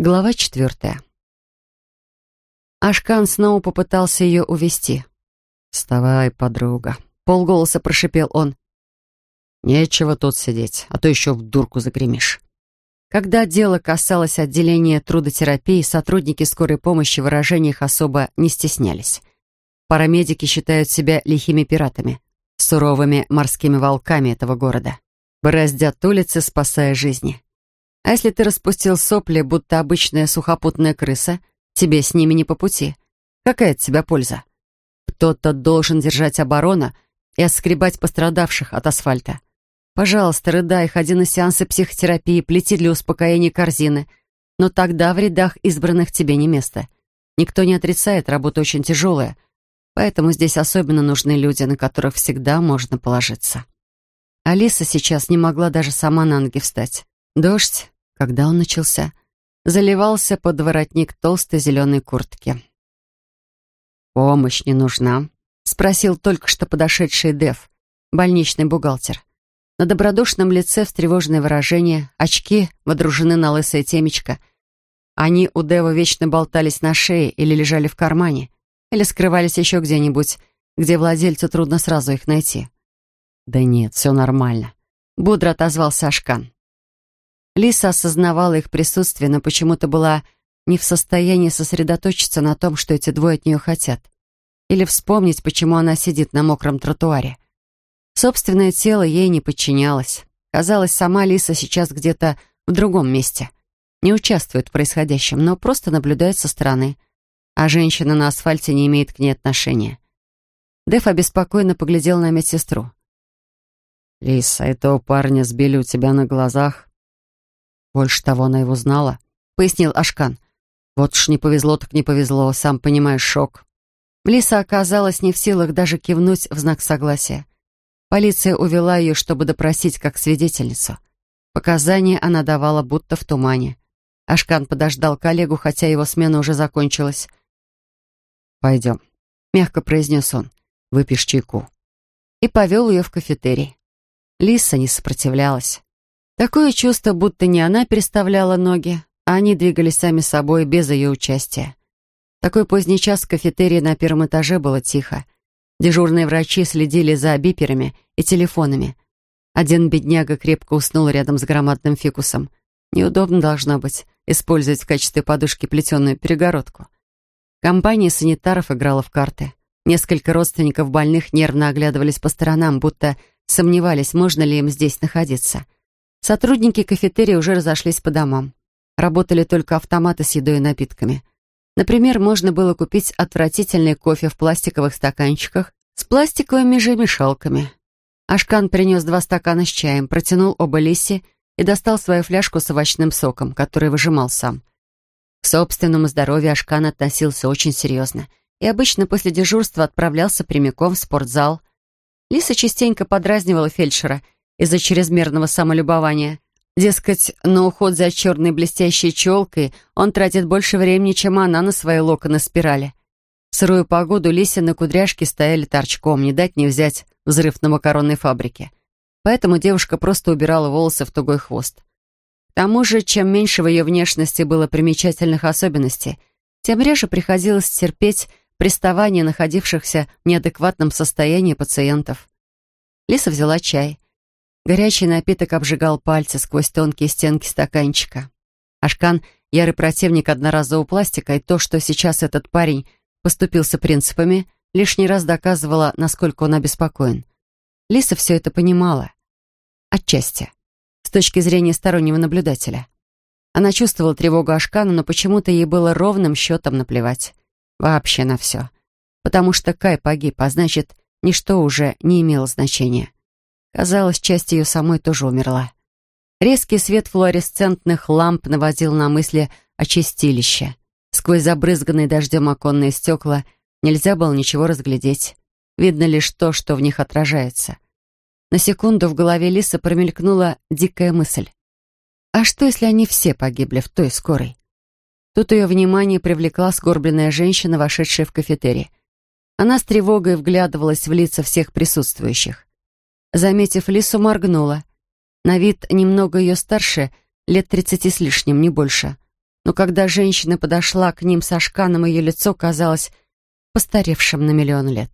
Глава четвертая. Ашкан снова попытался ее увести. «Вставай, подруга», — полголоса прошипел он. «Нечего тут сидеть, а то еще в дурку загремишь». Когда дело касалось отделения трудотерапии, сотрудники скорой помощи в выражениях особо не стеснялись. Парамедики считают себя лихими пиратами, суровыми морскими волками этого города. Бороздят улицы, спасая жизни. А если ты распустил сопли, будто обычная сухопутная крыса, тебе с ними не по пути. Какая от тебя польза? Кто-то должен держать оборону и отскребать пострадавших от асфальта. Пожалуйста, рыдай, ходи на сеансы психотерапии, плети для успокоения корзины. Но тогда в рядах избранных тебе не место. Никто не отрицает, работа очень тяжелая. Поэтому здесь особенно нужны люди, на которых всегда можно положиться. Алиса сейчас не могла даже сама на ноги встать. Дождь, когда он начался, заливался под воротник толстой зеленой куртки. «Помощь не нужна?» — спросил только что подошедший Дев, больничный бухгалтер. На добродушном лице встревоженное выражение, очки водружены на лысое темечко. Они у Дева вечно болтались на шее или лежали в кармане, или скрывались еще где-нибудь, где владельцу трудно сразу их найти. «Да нет, все нормально», — бодро отозвался Ашкан. Лиса осознавала их присутствие, но почему-то была не в состоянии сосредоточиться на том, что эти двое от нее хотят. Или вспомнить, почему она сидит на мокром тротуаре. Собственное тело ей не подчинялось. Казалось, сама Лиса сейчас где-то в другом месте. Не участвует в происходящем, но просто наблюдает со стороны. А женщина на асфальте не имеет к ней отношения. Дэв обеспокоенно поглядел на медсестру. «Лиса, этого парня сбили у тебя на глазах. Больше того, она его знала, пояснил Ашкан. Вот уж не повезло, так не повезло, сам понимаешь, шок. Лиса оказалась не в силах даже кивнуть в знак согласия. Полиция увела ее, чтобы допросить как свидетельницу. Показания она давала будто в тумане. Ашкан подождал коллегу, хотя его смена уже закончилась. «Пойдем», — мягко произнес он, — «выпьешь чайку». И повел ее в кафетерий. Лиса не сопротивлялась. Такое чувство, будто не она переставляла ноги, а они двигались сами собой без ее участия. Такой поздний час в кафетерии на первом этаже было тихо. Дежурные врачи следили за биперами и телефонами. Один бедняга крепко уснул рядом с громадным фикусом. Неудобно должно быть использовать в качестве подушки плетеную перегородку. Компания санитаров играла в карты. Несколько родственников больных нервно оглядывались по сторонам, будто сомневались, можно ли им здесь находиться. Сотрудники кафетерия уже разошлись по домам. Работали только автоматы с едой и напитками. Например, можно было купить отвратительный кофе в пластиковых стаканчиках с пластиковыми же мешалками. Ашкан принес два стакана с чаем, протянул оба Лисе и достал свою фляжку с овощным соком, который выжимал сам. К собственному здоровью Ашкан относился очень серьезно и обычно после дежурства отправлялся прямиком в спортзал. Лиса частенько подразнивала фельдшера — из-за чрезмерного самолюбования. Дескать, на уход за черной блестящей челкой он тратит больше времени, чем она на свои локоны спирали. В сырую погоду Лисины кудряшки стояли торчком, не дать не взять взрыв на макаронной фабрике. Поэтому девушка просто убирала волосы в тугой хвост. К тому же, чем меньше в ее внешности было примечательных особенностей, тем реже приходилось терпеть приставания находившихся в неадекватном состоянии пациентов. Лиса взяла чай. Горячий напиток обжигал пальцы сквозь тонкие стенки стаканчика. Ашкан — ярый противник одноразового пластика, и то, что сейчас этот парень поступился принципами, лишний раз доказывало, насколько он обеспокоен. Лиса все это понимала. Отчасти. С точки зрения стороннего наблюдателя. Она чувствовала тревогу Ашкана, но почему-то ей было ровным счетом наплевать. Вообще на все. Потому что Кай погиб, а значит, ничто уже не имело значения. Казалось, часть ее самой тоже умерла. Резкий свет флуоресцентных ламп наводил на мысли о чистилище. Сквозь забрызганные дождем оконные стекла нельзя было ничего разглядеть. Видно лишь то, что в них отражается. На секунду в голове Лисы промелькнула дикая мысль. А что, если они все погибли в той скорой? Тут ее внимание привлекла сгорбленная женщина, вошедшая в кафетерий. Она с тревогой вглядывалась в лица всех присутствующих. Заметив Лису, моргнула. На вид немного ее старше, лет тридцати с лишним, не больше. Но когда женщина подошла к ним со шканом, ее лицо казалось постаревшим на миллион лет.